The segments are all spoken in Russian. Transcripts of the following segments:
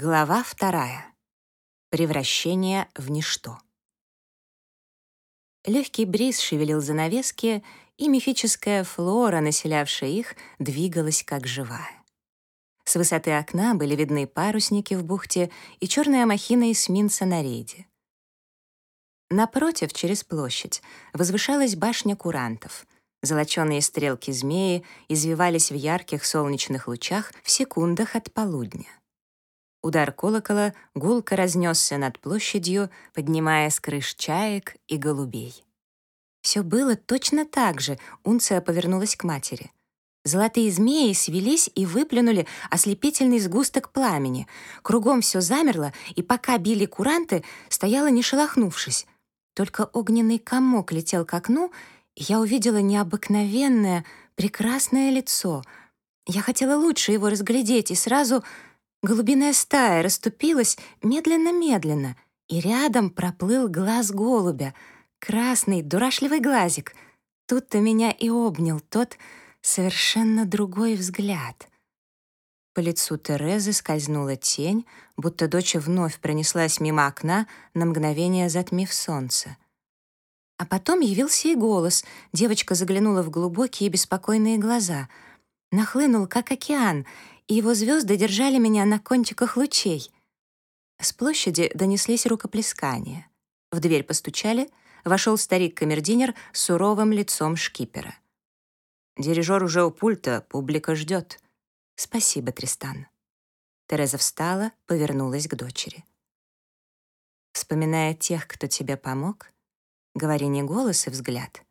Глава вторая. Превращение в ничто. Легкий бриз шевелил занавески, и мифическая флора, населявшая их, двигалась как живая. С высоты окна были видны парусники в бухте и черная махина эсминца на рейде. Напротив, через площадь, возвышалась башня курантов. Золоченые стрелки змеи извивались в ярких солнечных лучах в секундах от полудня. Удар колокола гулко разнесся над площадью, поднимая с крыш чаек и голубей. Все было точно так же, Унция повернулась к матери. Золотые змеи свелись и выплюнули ослепительный сгусток пламени. Кругом все замерло, и пока били куранты, стояла не шелохнувшись. Только огненный комок летел к окну, и я увидела необыкновенное, прекрасное лицо. Я хотела лучше его разглядеть, и сразу Голубиная стая расступилась медленно-медленно, и рядом проплыл глаз голубя, красный, дурашливый глазик. Тут-то меня и обнял тот совершенно другой взгляд. По лицу Терезы скользнула тень, будто дочь вновь пронеслась мимо окна, на мгновение затмив солнце. А потом явился и голос. Девочка заглянула в глубокие беспокойные глаза. Нахлынул, как океан, его звезды держали меня на кончиках лучей. С площади донеслись рукоплескания. В дверь постучали, вошел старик-камердинер с суровым лицом шкипера. «Дирижер уже у пульта, публика ждет». «Спасибо, Тристан». Тереза встала, повернулась к дочери. Вспоминая тех, кто тебе помог, говори не голос и взгляд,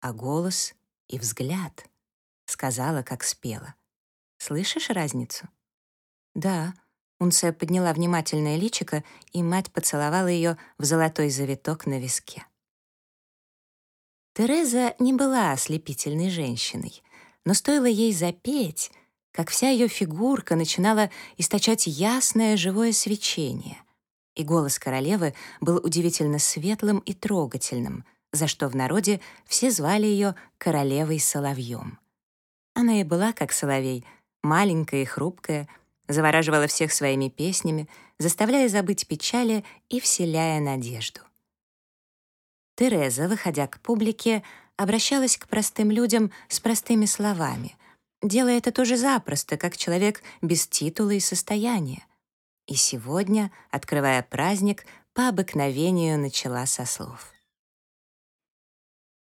а голос и взгляд, сказала, как спела. Слышишь разницу?» «Да». Унция подняла внимательное личико, и мать поцеловала ее в золотой завиток на виске. Тереза не была ослепительной женщиной, но стоило ей запеть, как вся ее фигурка начинала источать ясное живое свечение, и голос королевы был удивительно светлым и трогательным, за что в народе все звали ее королевой соловьем. Она и была как соловей — маленькая и хрупкая, завораживала всех своими песнями, заставляя забыть печали и вселяя надежду. Тереза, выходя к публике, обращалась к простым людям с простыми словами, делая это тоже запросто, как человек без титула и состояния. И сегодня, открывая праздник, по обыкновению начала со слов.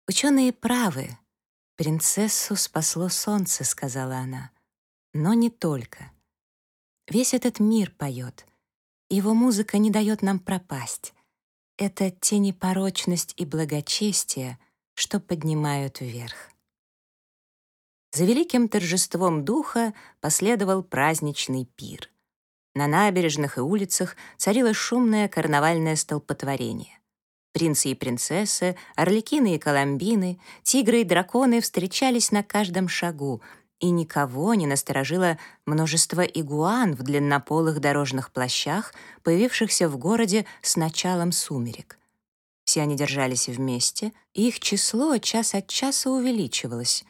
«Ученые правы. Принцессу спасло солнце», — сказала она. Но не только. Весь этот мир поет. Его музыка не дает нам пропасть. Это те непорочность и благочестие, что поднимают вверх. За великим торжеством духа последовал праздничный пир. На набережных и улицах царило шумное карнавальное столпотворение. Принцы и принцессы, орликины и коломбины, тигры и драконы встречались на каждом шагу, и никого не насторожило множество игуан в длиннополых дорожных плащах, появившихся в городе с началом сумерек. Все они держались вместе, и их число час от часа увеличивалось.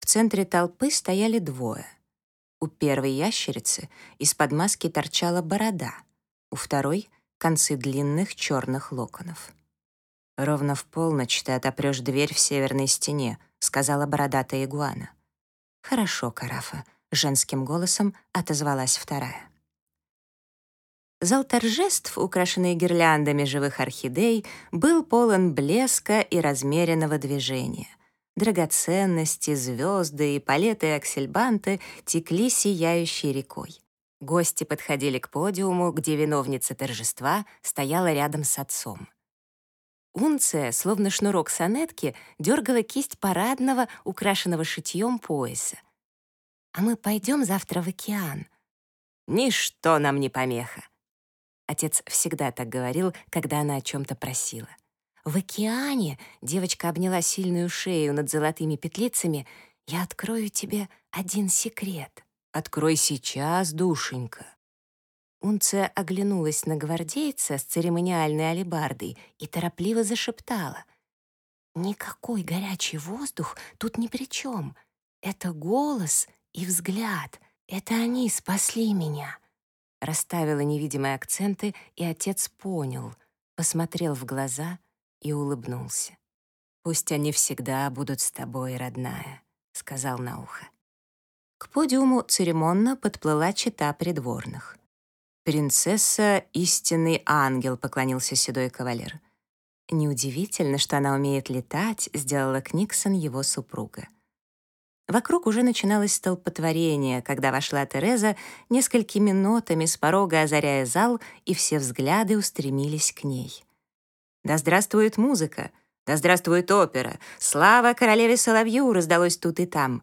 В центре толпы стояли двое. У первой ящерицы из-под маски торчала борода, у второй — концы длинных черных локонов. «Ровно в полночь ты отопрешь дверь в северной стене», — сказала бородатая игуана. «Хорошо, Карафа», — женским голосом отозвалась вторая. Зал торжеств, украшенный гирляндами живых орхидей, был полон блеска и размеренного движения. Драгоценности, звезды и палеты и аксельбанты текли сияющей рекой. Гости подходили к подиуму, где виновница торжества стояла рядом с отцом. Унция, словно шнурок сонетки, дергала кисть парадного, украшенного шитьем пояса. «А мы пойдем завтра в океан?» «Ничто нам не помеха!» Отец всегда так говорил, когда она о чем-то просила. «В океане?» — девочка обняла сильную шею над золотыми петлицами. «Я открою тебе один секрет». «Открой сейчас, душенька». Унция оглянулась на гвардейца с церемониальной алебардой и торопливо зашептала. «Никакой горячий воздух тут ни при чем. Это голос и взгляд. Это они спасли меня». расставила невидимые акценты, и отец понял, посмотрел в глаза и улыбнулся. «Пусть они всегда будут с тобой, родная», — сказал на ухо. К подиуму церемонно подплыла чита придворных. «Принцесса — истинный ангел», — поклонился седой кавалер. Неудивительно, что она умеет летать, сделала Книксон его супруга. Вокруг уже начиналось столпотворение, когда вошла Тереза, несколькими нотами с порога озаряя зал, и все взгляды устремились к ней. «Да здравствует музыка! Да здравствует опера! Слава королеве Соловью!» раздалось тут и там.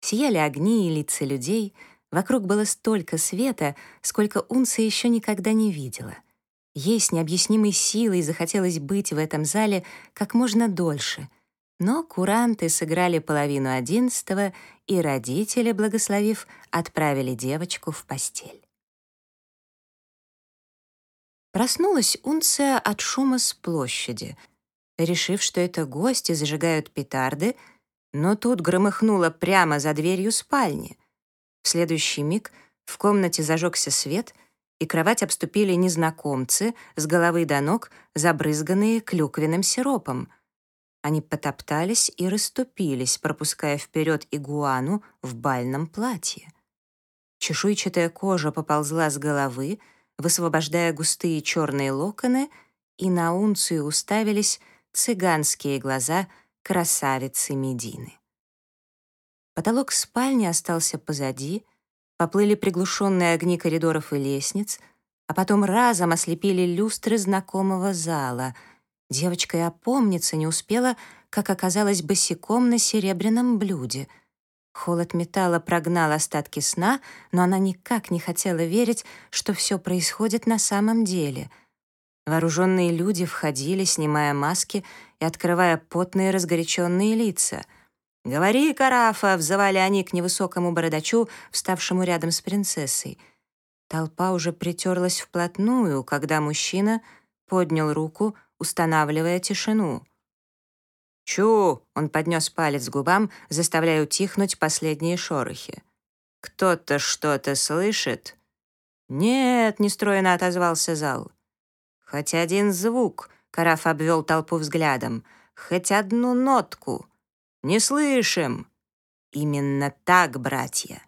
Сияли огни и лица людей, вокруг было столько света, сколько Унца еще никогда не видела. Ей с необъяснимой силой захотелось быть в этом зале как можно дольше — но куранты сыграли половину одиннадцатого, и родители, благословив, отправили девочку в постель. Проснулась Унция от шума с площади, решив, что это гости зажигают петарды, но тут громыхнуло прямо за дверью спальни. В следующий миг в комнате зажегся свет, и кровать обступили незнакомцы с головы до ног, забрызганные клюквенным сиропом — они потоптались и расступились, пропуская вперед игуану в бальном платье. Чешуйчатая кожа поползла с головы, высвобождая густые черные локоны, и на унцию уставились цыганские глаза красавицы Медины. Потолок спальни остался позади, поплыли приглушенные огни коридоров и лестниц, а потом разом ослепили люстры знакомого зала — Девочка и опомниться не успела, как оказалась босиком на серебряном блюде. Холод металла прогнал остатки сна, но она никак не хотела верить, что все происходит на самом деле. Вооруженные люди входили, снимая маски и открывая потные разгоряченные лица. «Говори, Карафа!» — взывали они к невысокому бородачу, вставшему рядом с принцессой. Толпа уже притерлась вплотную, когда мужчина поднял руку — устанавливая тишину. «Чу!» — он поднес палец к губам, заставляя утихнуть последние шорохи. «Кто-то что-то слышит?» «Нет», — нестроенно отозвался зал. «Хоть один звук», — Караф обвел толпу взглядом, «хоть одну нотку. Не слышим». «Именно так, братья».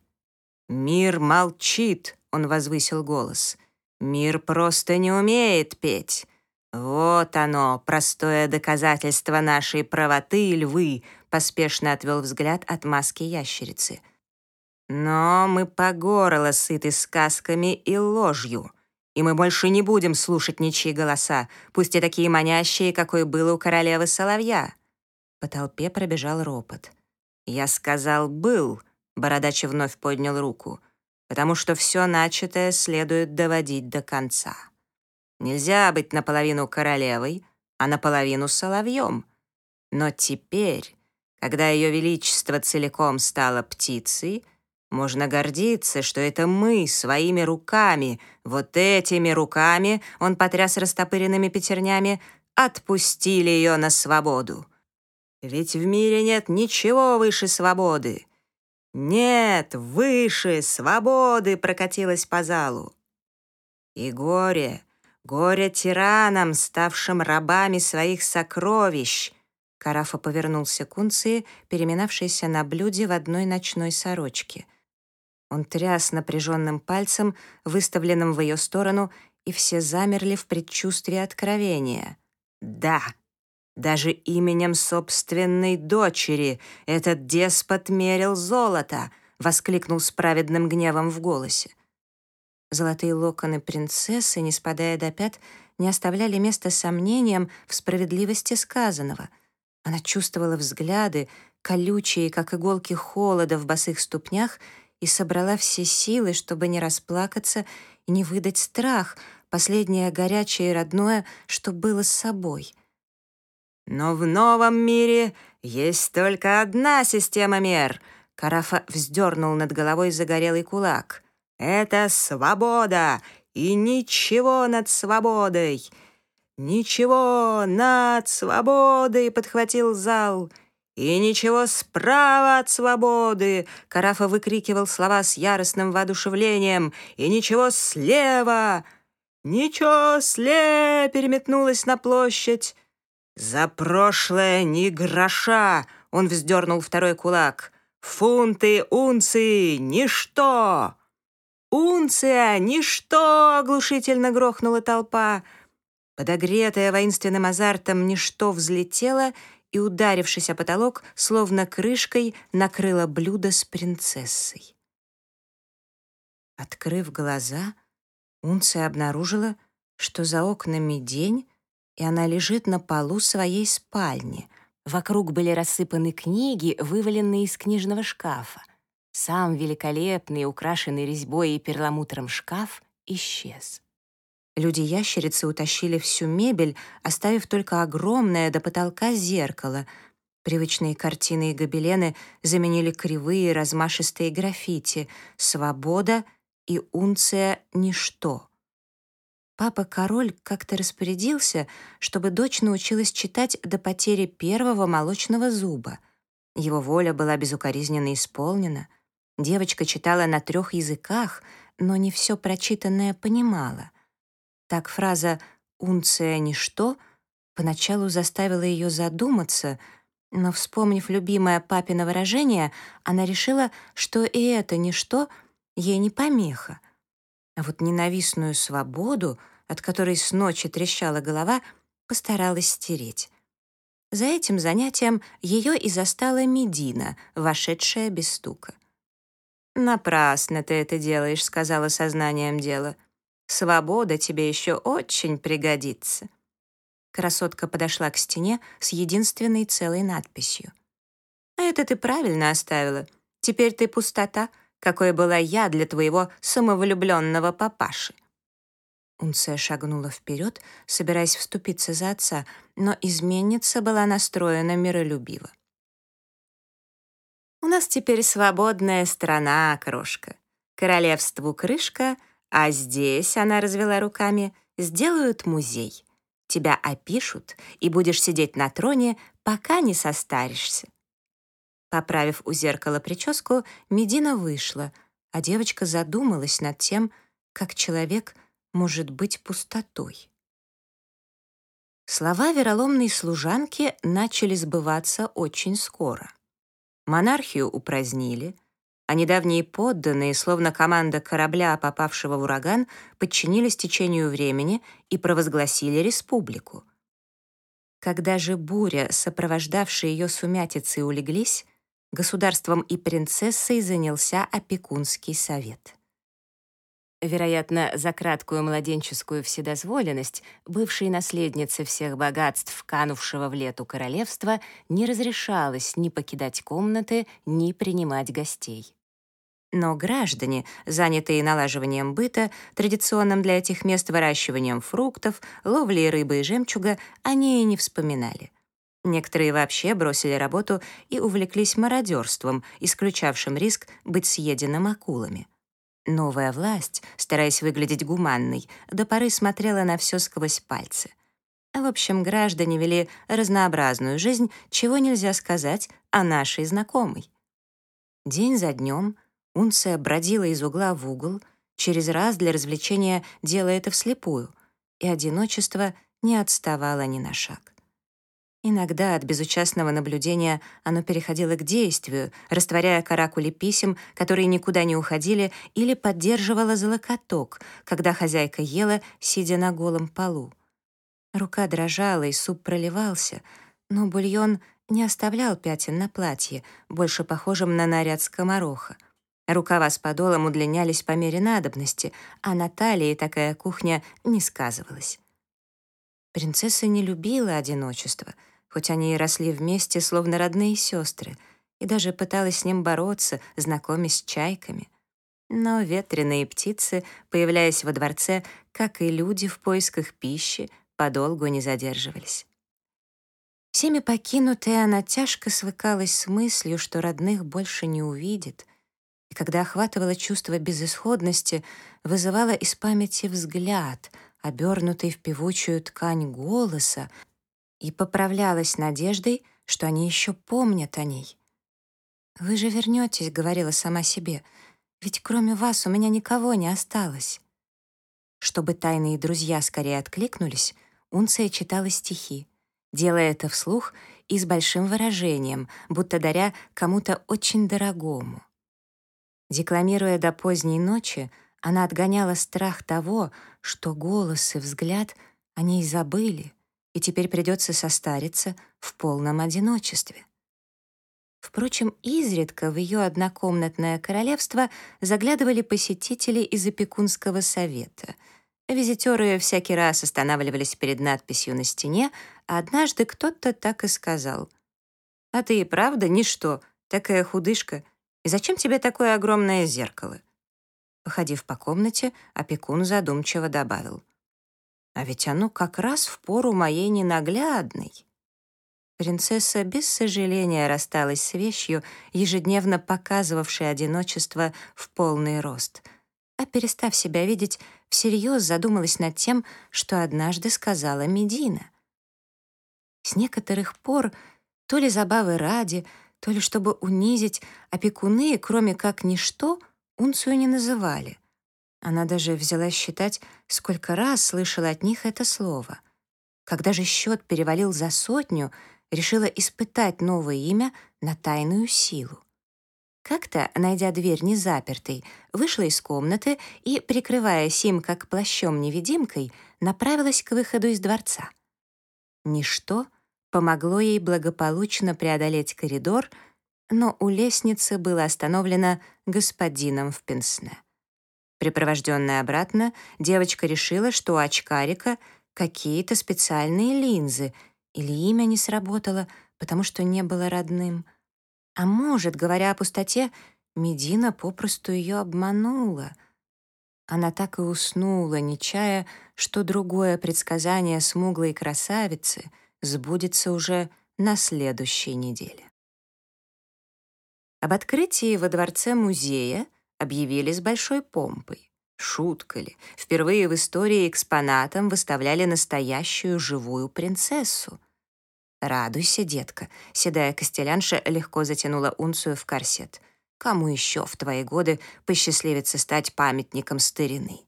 «Мир молчит», — он возвысил голос. «Мир просто не умеет петь. «Вот оно, простое доказательство нашей правоты, львы», — поспешно отвел взгляд от маски ящерицы. «Но мы по горло сыты сказками и ложью, и мы больше не будем слушать ничьи голоса, пусть и такие манящие, какой был у королевы Соловья». По толпе пробежал ропот. «Я сказал «был», — Бородач вновь поднял руку, «потому что все начатое следует доводить до конца». Нельзя быть наполовину королевой, а наполовину соловьем. Но теперь, когда ее величество целиком стало птицей, можно гордиться, что это мы своими руками, вот этими руками, он потряс растопыренными пятернями, отпустили ее на свободу. Ведь в мире нет ничего выше свободы. Нет, выше свободы прокатилась по залу. И горе, Горе тиранам, ставшим рабами своих сокровищ!» Карафа повернулся к Унции, переминавшейся на блюде в одной ночной сорочке. Он тряс напряженным пальцем, выставленным в ее сторону, и все замерли в предчувствии откровения. «Да!» Даже именем собственной дочери этот деспот мерил золото, воскликнул с праведным гневом в голосе. Золотые локоны принцессы, не спадая до пят, не оставляли места сомнениям в справедливости сказанного. Она чувствовала взгляды, колючие, как иголки холода в босых ступнях, и собрала все силы, чтобы не расплакаться и не выдать страх, последнее горячее и родное, что было с собой. «Но в новом мире есть только одна система мер», — Карафа вздернул над головой загорелый кулак — это свобода, и ничего над свободой. Ничего над свободой, подхватил зал. «И ничего справа от свободы!» Карафа выкрикивал слова с яростным воодушевлением. «И ничего слева!» «Ничего сле!» переметнулась на площадь. «За прошлое ни гроша!» Он вздернул второй кулак. «Фунты, унции, ничто!» «Унция, ничто!» — оглушительно грохнула толпа. Подогретая воинственным азартом, ничто взлетело и, ударившись о потолок, словно крышкой накрыло блюдо с принцессой. Открыв глаза, Унция обнаружила, что за окнами день, и она лежит на полу своей спальни. Вокруг были рассыпаны книги, вываленные из книжного шкафа. Сам великолепный, украшенный резьбой и перламутром шкаф исчез. Люди-ящерицы утащили всю мебель, оставив только огромное до потолка зеркало. Привычные картины и гобелены заменили кривые размашистые граффити «Свобода» и «Унция — ничто». Папа-король как-то распорядился, чтобы дочь научилась читать до потери первого молочного зуба. Его воля была безукоризненно исполнена. Девочка читала на трех языках, но не все прочитанное понимала. Так фраза «унция ничто» поначалу заставила ее задуматься, но, вспомнив любимое папино выражение, она решила, что и это ничто ей не помеха. А вот ненавистную свободу, от которой с ночи трещала голова, постаралась стереть. За этим занятием ее и застала Медина, вошедшая без стука. «Напрасно ты это делаешь», — сказала сознанием дела. «Свобода тебе еще очень пригодится». Красотка подошла к стене с единственной целой надписью. «А это ты правильно оставила. Теперь ты пустота, какой была я для твоего самовлюбленного папаши». Унция шагнула вперед, собираясь вступиться за отца, но изменница была настроена миролюбиво. У нас теперь свободная страна, крошка. Королевству крышка, а здесь, она развела руками, сделают музей. Тебя опишут, и будешь сидеть на троне, пока не состаришься. Поправив у зеркала прическу, Медина вышла, а девочка задумалась над тем, как человек может быть пустотой. Слова вероломной служанки начали сбываться очень скоро. Монархию упразднили, а недавние подданные, словно команда корабля, попавшего в ураган, подчинились течению времени и провозгласили республику. Когда же буря, сопровождавшая ее сумятицы, улеглись, государством и принцессой занялся опекунский совет. Вероятно, за краткую младенческую вседозволенность бывшей наследнице всех богатств, канувшего в лету королевства, не разрешалось ни покидать комнаты, ни принимать гостей. Но граждане, занятые налаживанием быта, традиционным для этих мест выращиванием фруктов, ловлей рыбы и жемчуга, они и не вспоминали. Некоторые вообще бросили работу и увлеклись мародерством, исключавшим риск быть съеденным акулами. Новая власть, стараясь выглядеть гуманной, до поры смотрела на все сквозь пальцы. В общем, граждане вели разнообразную жизнь, чего нельзя сказать о нашей знакомой. День за днем Унция бродила из угла в угол, через раз для развлечения делая это вслепую, и одиночество не отставало ни на шаг. Иногда от безучастного наблюдения оно переходило к действию, растворяя каракули писем, которые никуда не уходили, или поддерживало за локоток, когда хозяйка ела, сидя на голом полу. Рука дрожала, и суп проливался, но бульон не оставлял пятен на платье, больше похожем на наряд скомороха. Рукава с подолом удлинялись по мере надобности, а на талии такая кухня не сказывалась. Принцесса не любила одиночество — хоть они и росли вместе, словно родные сестры, и даже пыталась с ним бороться, знакомясь с чайками. Но ветреные птицы, появляясь во дворце, как и люди в поисках пищи, подолгу не задерживались. Всеми покинутая, она тяжко свыкалась с мыслью, что родных больше не увидит, и когда охватывало чувство безысходности, вызывала из памяти взгляд, обернутый в певучую ткань голоса, и поправлялась надеждой, что они еще помнят о ней. «Вы же вернетесь», — говорила сама себе, «ведь кроме вас у меня никого не осталось». Чтобы тайные друзья скорее откликнулись, Унция читала стихи, делая это вслух и с большим выражением, будто даря кому-то очень дорогому. Декламируя до поздней ночи, она отгоняла страх того, что голос и взгляд о ней забыли, и теперь придется состариться в полном одиночестве. Впрочем, изредка в ее однокомнатное королевство заглядывали посетители из опекунского совета. Визитеры всякий раз останавливались перед надписью на стене, а однажды кто-то так и сказал. «А ты и правда ничто, такая худышка. И зачем тебе такое огромное зеркало?» Походив по комнате, опекун задумчиво добавил. «А ведь оно как раз в пору моей ненаглядной». Принцесса без сожаления рассталась с вещью, ежедневно показывавшей одиночество в полный рост, а перестав себя видеть, всерьез задумалась над тем, что однажды сказала Медина. С некоторых пор, то ли забавы ради, то ли чтобы унизить, опекуны, кроме как ничто, унцию не называли. Она даже взялась считать, сколько раз слышала от них это слово. Когда же счет перевалил за сотню — решила испытать новое имя на тайную силу. Как-то, найдя дверь незапертой, вышла из комнаты и, прикрываясь им как плащом-невидимкой, направилась к выходу из дворца. Ничто помогло ей благополучно преодолеть коридор, но у лестницы было остановлено господином в пенсне. Припровожденная обратно, девочка решила, что у очкарика какие-то специальные линзы — или имя не сработало, потому что не было родным. А может, говоря о пустоте, Медина попросту ее обманула. Она так и уснула, не чая, что другое предсказание смуглой красавицы сбудется уже на следующей неделе. Об открытии во дворце музея объявили с большой помпой. Шутка ли, впервые в истории экспонатом выставляли настоящую живую принцессу. «Радуйся, детка», — седая костелянша легко затянула унцию в корсет. «Кому еще в твои годы посчастливится стать памятником старины?»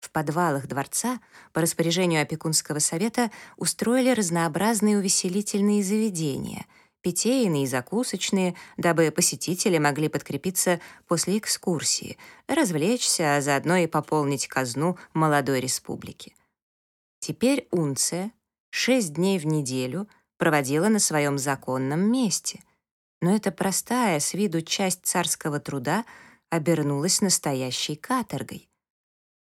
В подвалах дворца по распоряжению опекунского совета устроили разнообразные увеселительные заведения — питейные и закусочные, дабы посетители могли подкрепиться после экскурсии, развлечься, а заодно и пополнить казну молодой республики. Теперь Унция, шесть дней в неделю проводила на своем законном месте. Но эта простая с виду часть царского труда обернулась настоящей каторгой.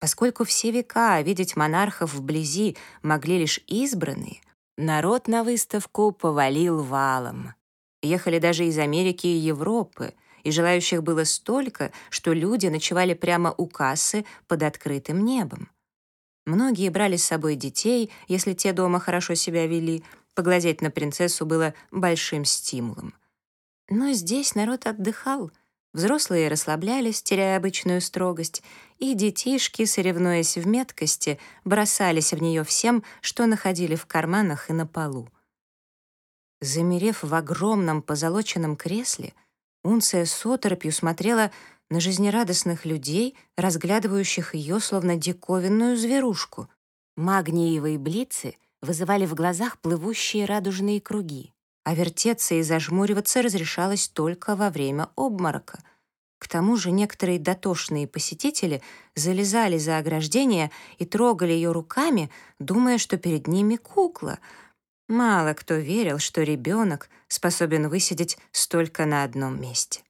Поскольку все века видеть монархов вблизи могли лишь избранные, народ на выставку повалил валом. Ехали даже из Америки и Европы, и желающих было столько, что люди ночевали прямо у кассы под открытым небом. Многие брали с собой детей, если те дома хорошо себя вели. Поглазеть на принцессу было большим стимулом. Но здесь народ отдыхал. Взрослые расслаблялись, теряя обычную строгость, и детишки, соревнуясь в меткости, бросались в нее всем, что находили в карманах и на полу. Замерев в огромном позолоченном кресле, Унция с оторопью смотрела на жизнерадостных людей, разглядывающих ее словно диковинную зверушку. Магниевые блицы вызывали в глазах плывущие радужные круги, а вертеться и зажмуриваться разрешалось только во время обморока. К тому же некоторые дотошные посетители залезали за ограждение и трогали ее руками, думая, что перед ними кукла. Мало кто верил, что ребенок способен высидеть столько на одном месте.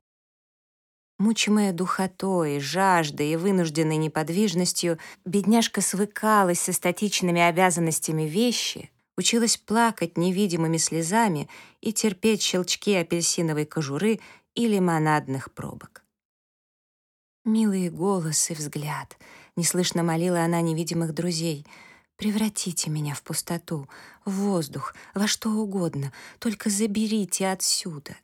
Мучимая духотой, жаждой и вынужденной неподвижностью, бедняжка свыкалась со статичными обязанностями вещи, училась плакать невидимыми слезами и терпеть щелчки апельсиновой кожуры и лимонадных пробок. «Милые голос и взгляд», — неслышно молила она невидимых друзей, «превратите меня в пустоту, в воздух, во что угодно, только заберите отсюда».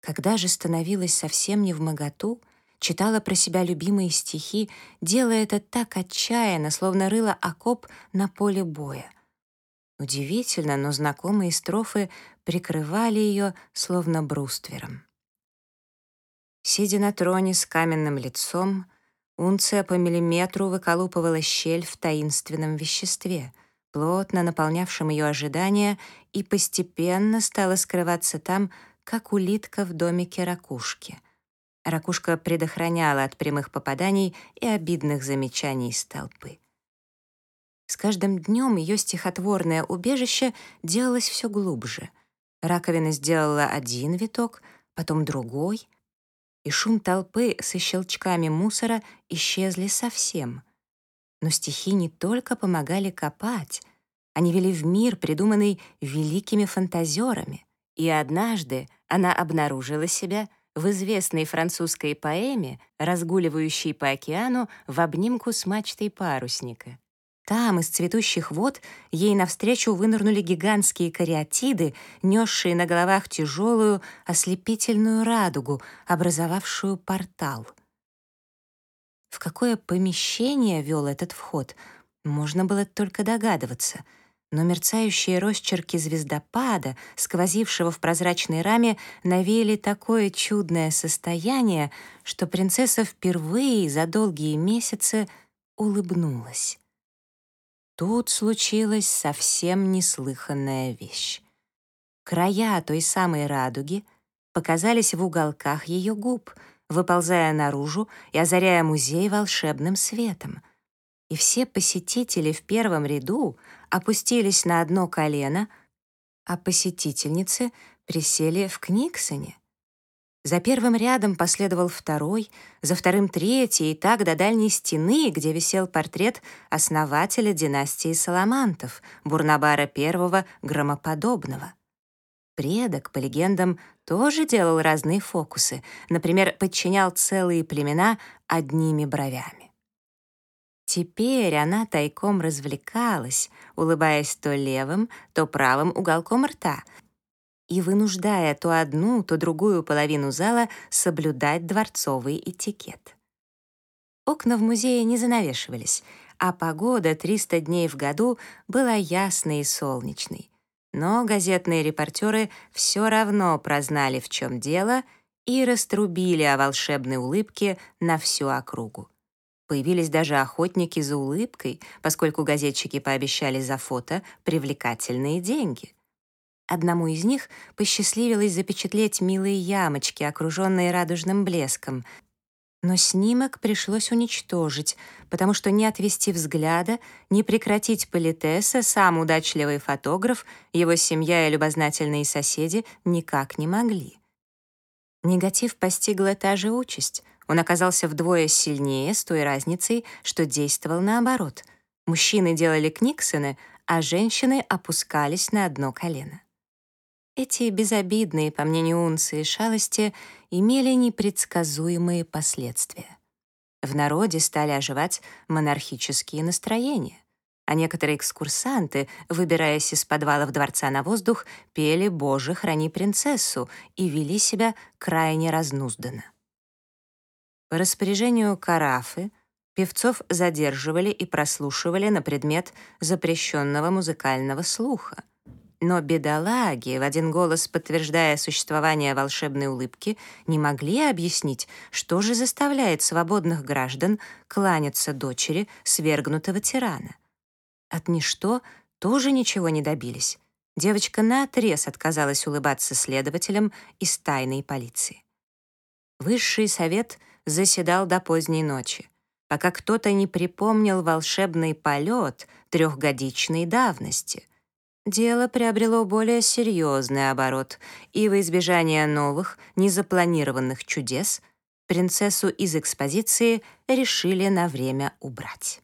Когда же становилась совсем не в моготу, читала про себя любимые стихи, делая это так отчаянно, словно рыла окоп на поле боя. Удивительно, но знакомые строфы прикрывали ее словно бруствером. Сидя на троне с каменным лицом, унция по миллиметру выколупывала щель в таинственном веществе, плотно наполнявшем ее ожидания, и постепенно стала скрываться там, как улитка в домике ракушки. Ракушка предохраняла от прямых попаданий и обидных замечаний из толпы. С каждым днем ее стихотворное убежище делалось все глубже. Раковина сделала один виток, потом другой, и шум толпы со щелчками мусора исчезли совсем. Но стихи не только помогали копать, они вели в мир, придуманный великими фантазерами. И однажды она обнаружила себя в известной французской поэме, разгуливающей по океану в обнимку с мачтой парусника. Там, из цветущих вод, ей навстречу вынырнули гигантские кариатиды, несшие на головах тяжелую, ослепительную радугу, образовавшую портал. В какое помещение вел этот вход, можно было только догадываться, но мерцающие росчерки звездопада, сквозившего в прозрачной раме, навеяли такое чудное состояние, что принцесса впервые за долгие месяцы улыбнулась. Тут случилась совсем неслыханная вещь. Края той самой радуги показались в уголках ее губ, выползая наружу и озаряя музей волшебным светом. И все посетители в первом ряду опустились на одно колено, а посетительницы присели в Книксоне. За первым рядом последовал второй, за вторым третий, и так до дальней стены, где висел портрет основателя династии Саламантов, Бурнабара I Громоподобного. Предок, по легендам, тоже делал разные фокусы, например, подчинял целые племена одними бровями. Теперь она тайком развлекалась, улыбаясь то левым, то правым уголком рта, и вынуждая то одну, то другую половину зала соблюдать дворцовый этикет. Окна в музее не занавешивались, а погода 300 дней в году была ясной и солнечной. Но газетные репортеры все равно прознали, в чем дело, и раструбили о волшебной улыбке на всю округу. Появились даже охотники за улыбкой, поскольку газетчики пообещали за фото привлекательные деньги — Одному из них посчастливилось запечатлеть милые ямочки, окруженные радужным блеском. Но снимок пришлось уничтожить, потому что не отвести взгляда, не прекратить политеса сам удачливый фотограф, его семья и любознательные соседи никак не могли. Негатив постигла та же участь. Он оказался вдвое сильнее с той разницей, что действовал наоборот. Мужчины делали книксоны, а женщины опускались на одно колено. Эти безобидные, по мнению Унции, шалости имели непредсказуемые последствия. В народе стали оживать монархические настроения, а некоторые экскурсанты, выбираясь из подвалов дворца на воздух, пели «Боже, храни принцессу» и вели себя крайне разнузданно. По распоряжению Карафы певцов задерживали и прослушивали на предмет запрещенного музыкального слуха — но бедолаги, в один голос подтверждая существование волшебной улыбки, не могли объяснить, что же заставляет свободных граждан кланяться дочери свергнутого тирана. От ничто тоже ничего не добились. Девочка наотрез отказалась улыбаться следователям из тайной полиции. Высший совет заседал до поздней ночи, пока кто-то не припомнил волшебный полет трехгодичной давности — Дело приобрело более серьезный оборот, и во избежание новых, незапланированных чудес принцессу из экспозиции решили на время убрать.